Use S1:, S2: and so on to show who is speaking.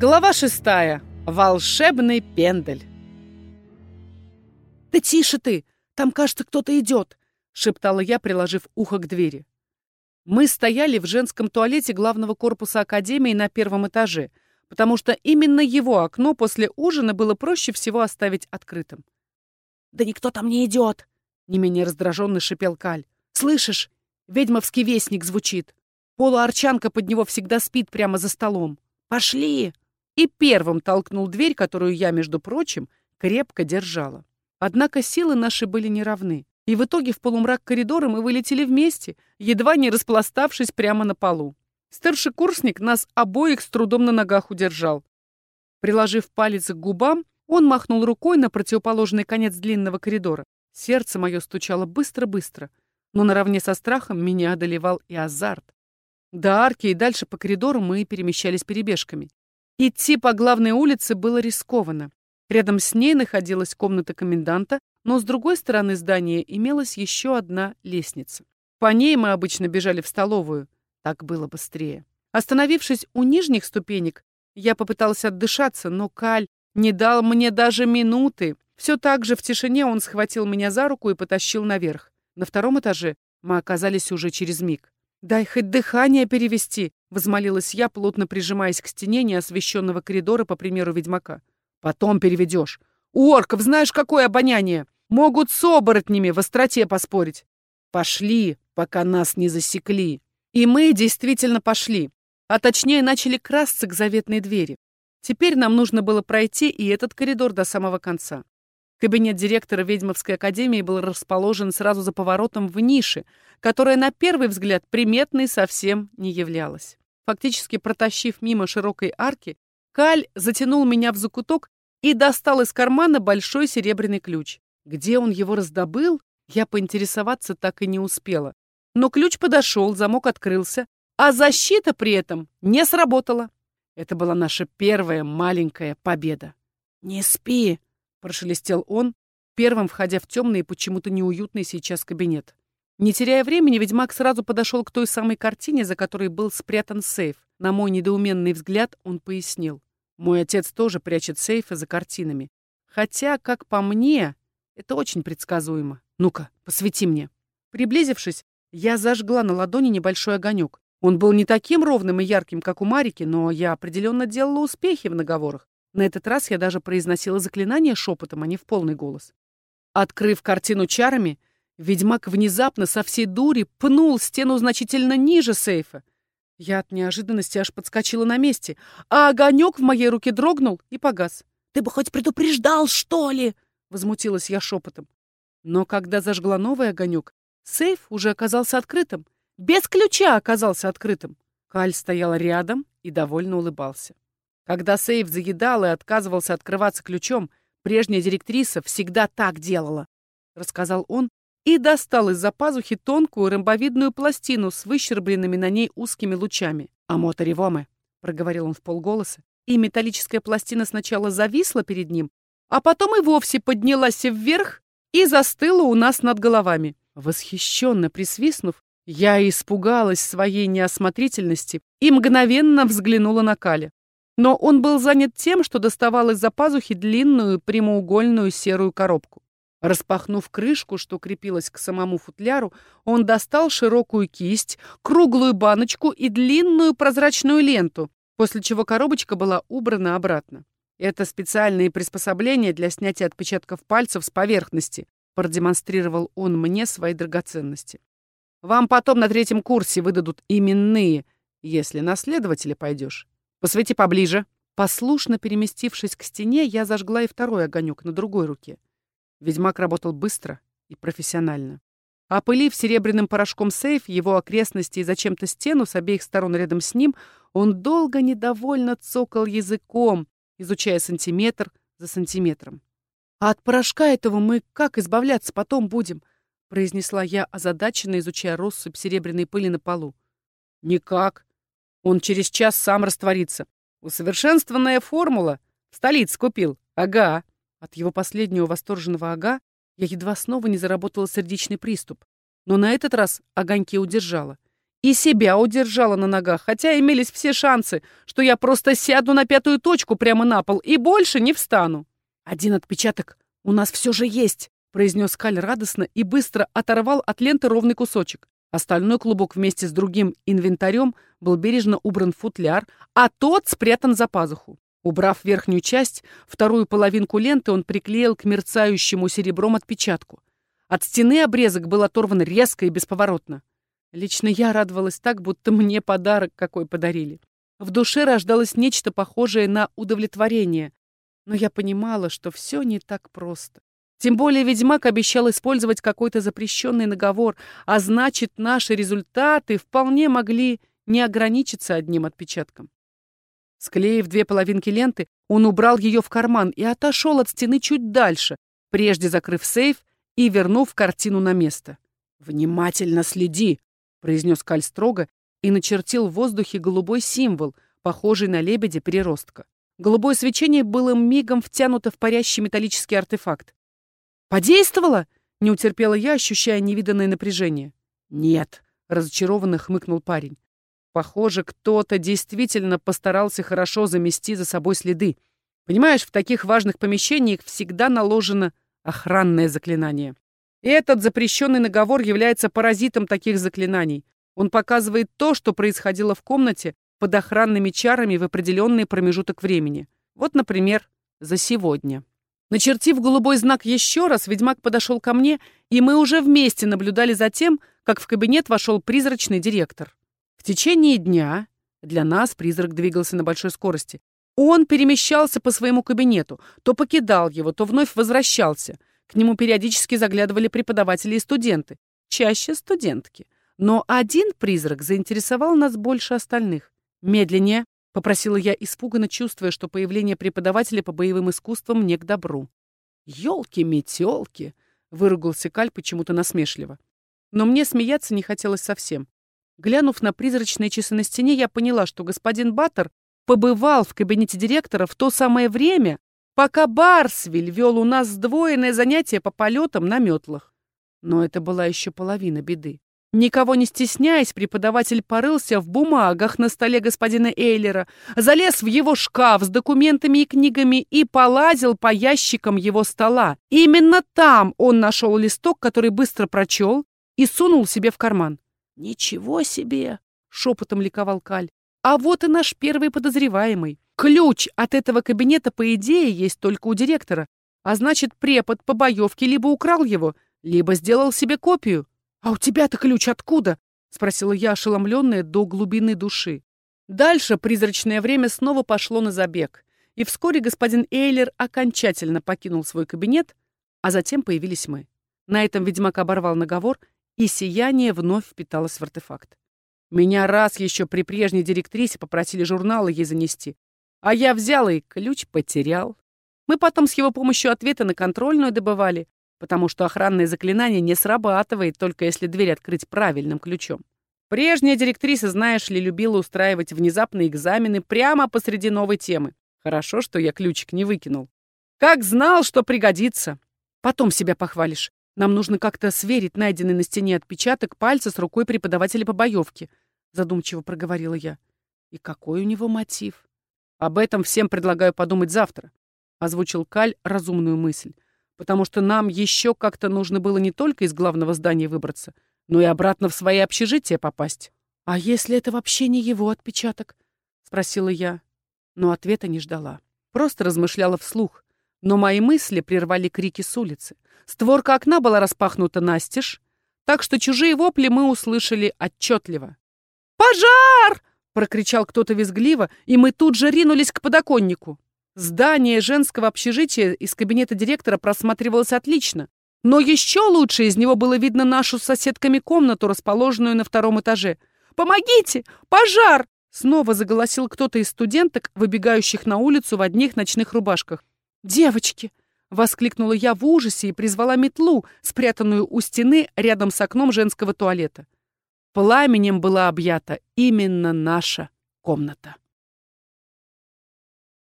S1: Глава шестая. Волшебный пендель.
S2: «Да тише ты! Там, кажется, кто-то идет!» — шептала я, приложив ухо к двери. Мы стояли в женском туалете главного корпуса Академии на первом этаже, потому что именно его окно после ужина было проще всего оставить открытым.
S1: «Да никто там не идет!»
S2: — не менее раздраженно шипел Каль. «Слышишь? Ведьмовский вестник звучит. Полуарчанка под него всегда спит прямо за столом. Пошли!» И первым толкнул дверь, которую я, между прочим, крепко держала. Однако силы наши были неравны. И в итоге в полумрак коридора мы вылетели вместе, едва не распластавшись прямо на полу. Старшекурсник нас обоих с трудом на ногах удержал. Приложив палец к губам, он махнул рукой на противоположный конец длинного коридора. Сердце мое стучало быстро-быстро, но наравне со страхом меня одолевал и азарт. До арки и дальше по коридору мы перемещались перебежками. Идти по главной улице было рискованно. Рядом с ней находилась комната коменданта, но с другой стороны здания имелась еще одна лестница. По ней мы обычно бежали в столовую. Так было быстрее. Остановившись у нижних ступенек, я попытался отдышаться, но Каль не дал мне даже минуты. Все так же в тишине он схватил меня за руку и потащил наверх. На втором этаже мы оказались уже через миг. «Дай хоть дыхание перевести», — возмолилась я, плотно прижимаясь к стене неосвещенного коридора, по примеру ведьмака. «Потом переведешь. У орков знаешь, какое обоняние? Могут с оборотнями в остроте поспорить. Пошли, пока нас не засекли». И мы действительно пошли, а точнее начали красться к заветной двери. Теперь нам нужно было пройти и этот коридор до самого конца. Кабинет директора Ведьмовской академии был расположен сразу за поворотом в нише, которая на первый взгляд приметной совсем не являлась. Фактически протащив мимо широкой арки, Каль затянул меня в закуток и достал из кармана большой серебряный ключ. Где он его раздобыл, я поинтересоваться так и не успела. Но ключ подошел, замок открылся, а защита при этом не сработала. Это была наша первая маленькая победа.
S1: «Не спи!» Прошелестел он, первым входя в темный и почему-то неуютный сейчас кабинет. Не теряя времени, ведьмак сразу подошел к той самой картине, за которой был спрятан сейф. На мой недоуменный взгляд он пояснил. Мой отец тоже прячет сейфы за картинами. Хотя, как по мне, это очень предсказуемо. Ну-ка, посвети мне. Приблизившись, я зажгла на ладони небольшой огонек. Он был не таким ровным и ярким, как у Марики, но я определенно делала успехи в наговорах. На этот раз я даже произносила заклинание шепотом, а не в полный голос. Открыв картину чарами, ведьмак внезапно со всей дури пнул стену значительно ниже сейфа. Я от неожиданности аж подскочила на месте, а огонек в моей руке дрогнул и погас.
S2: «Ты бы хоть предупреждал, что ли?»
S1: — возмутилась я шепотом. Но когда зажгла новый огонек, сейф уже оказался открытым. Без ключа оказался открытым. Каль стоял рядом и довольно улыбался. Когда сейф заедал и отказывался открываться ключом, прежняя директриса всегда так делала, рассказал он и достал из-за пазухи тонкую ромбовидную пластину с выщербленными на ней узкими лучами. «Амота ревоме», — проговорил он в полголоса, и металлическая пластина сначала зависла перед ним, а потом и вовсе поднялась вверх и застыла у нас над головами. Восхищенно присвистнув, я испугалась своей неосмотрительности и мгновенно взглянула на Каля. Но он был занят тем, что доставал из-за пазухи длинную прямоугольную серую коробку. Распахнув крышку, что крепилась к самому футляру, он достал широкую кисть, круглую баночку и длинную прозрачную ленту, после чего коробочка была убрана обратно. Это специальные приспособления для снятия отпечатков пальцев с поверхности, продемонстрировал он мне свои драгоценности. Вам потом на третьем курсе выдадут именные, если на следователя пойдешь. Посвети поближе». Послушно переместившись к стене, я зажгла и второй огонек на другой руке. Ведьмак работал быстро и профессионально. Опылив серебряным порошком сейф, его окрестности и зачем-то стену с обеих сторон рядом с ним, он долго недовольно цокал языком, изучая сантиметр за сантиметром. «А от порошка этого мы как избавляться потом будем?» произнесла я, озадаченно изучая россыпь серебряной пыли на полу. «Никак», он через час сам растворится. Усовершенствованная формула. В столице купил. Ага. От его последнего восторженного ага я едва снова не заработала сердечный приступ. Но на этот раз огоньки удержала. И себя удержала на ногах, хотя имелись все шансы, что я просто сяду на пятую точку прямо на пол и больше не встану.
S2: «Один отпечаток у нас все же есть», — произнес Каль радостно и быстро оторвал от ленты ровный кусочек. Остальной клубок вместе с другим инвентарем был бережно убран в футляр, а тот спрятан за пазуху. Убрав верхнюю часть, вторую половинку ленты он приклеил к мерцающему серебром отпечатку. От стены обрезок был оторван резко и бесповоротно. Лично я радовалась так, будто мне подарок какой подарили. В душе рождалось нечто похожее на удовлетворение. Но я понимала, что все не так просто. Тем более ведьмак обещал использовать какой-то запрещенный наговор, а значит, наши результаты вполне могли не ограничиться одним отпечатком. Склеив две половинки ленты, он убрал ее в карман и отошел от стены чуть дальше, прежде закрыв сейф и вернув картину на место. «Внимательно следи!» — произнес Каль строго и начертил в воздухе голубой символ, похожий на лебедя переростка. Голубое свечение было мигом втянуто в парящий металлический артефакт. «Подействовало?» — не утерпела я, ощущая невиданное напряжение. «Нет», — разочарованно хмыкнул парень. Похоже, кто-то действительно постарался хорошо замести за собой следы. Понимаешь, в таких важных помещениях всегда наложено охранное заклинание. И этот запрещенный наговор является паразитом таких заклинаний. Он показывает то, что происходило в комнате под охранными чарами в определенный промежуток времени. Вот, например, за сегодня. Начертив голубой знак еще раз, ведьмак подошел ко мне, и мы уже вместе наблюдали за тем, как в кабинет вошел призрачный директор. В течение дня для нас призрак двигался на большой скорости. Он перемещался по своему кабинету, то покидал его, то вновь возвращался. К нему периодически заглядывали преподаватели и студенты, чаще студентки. Но один призрак заинтересовал нас больше остальных. «Медленнее», — попросила я, испуганно чувствуя, что появление преподавателя по боевым искусствам не к добру. «Елки-метелки!» — выругался Каль почему-то насмешливо. Но мне смеяться не хотелось совсем. Глянув на призрачные часы на стене, я поняла, что господин Баттер побывал в кабинете директора в то самое время, пока Барсвиль вел у нас сдвоенное занятие по полетам на метлах. Но это была еще половина беды. Никого не стесняясь, преподаватель порылся в бумагах на столе господина Эйлера, залез в его шкаф с документами и книгами и полазил по ящикам его стола. Именно там он нашел листок, который быстро прочел и сунул себе в карман. «Ничего себе!» — шепотом ликовал Каль. «А вот и наш первый подозреваемый. Ключ от этого кабинета, по идее, есть только у директора. А значит, препод по боевке либо украл его, либо сделал себе копию. А у тебя-то ключ откуда?» — спросила я, ошеломленная до глубины души. Дальше призрачное время снова пошло на забег, и вскоре господин Эйлер окончательно покинул свой кабинет, а затем появились мы. На этом ведьмак оборвал наговор и сияние вновь впиталось в артефакт. Меня раз еще при прежней директрисе попросили журналы ей занести, а я взял и ключ потерял. Мы потом с его помощью ответы на контрольную добывали, потому что охранное заклинание не срабатывает, только если дверь открыть правильным ключом. Прежняя директриса, знаешь ли, любила устраивать внезапные экзамены прямо посреди новой темы. Хорошо, что я ключик не выкинул. Как знал, что пригодится. Потом себя похвалишь. Нам нужно как-то сверить найденный на стене отпечаток пальца с рукой преподавателя по боевке, задумчиво проговорила я. И какой у него мотив? Об этом всем предлагаю подумать завтра, озвучил Каль разумную мысль, потому что нам еще как-то нужно было не только из главного здания выбраться, но и обратно в свои общежития попасть. А если это вообще не его отпечаток? спросила я, но ответа не ждала. Просто размышляла вслух, но мои мысли прервали крики с улицы. Створка окна была распахнута настежь, так что чужие вопли мы услышали отчетливо. «Пожар!» — прокричал кто-то визгливо, и мы тут же ринулись к подоконнику. Здание женского общежития из кабинета директора просматривалось отлично, но еще лучше из него было видно нашу с соседками комнату, расположенную на втором этаже. «Помогите! Пожар!» Снова заголосил кто-то из студенток, выбегающих на улицу в одних ночных рубашках. «Девочки!» — воскликнула я в ужасе и призвала метлу, спрятанную у стены рядом с окном женского туалета. Пламенем была объята именно наша комната.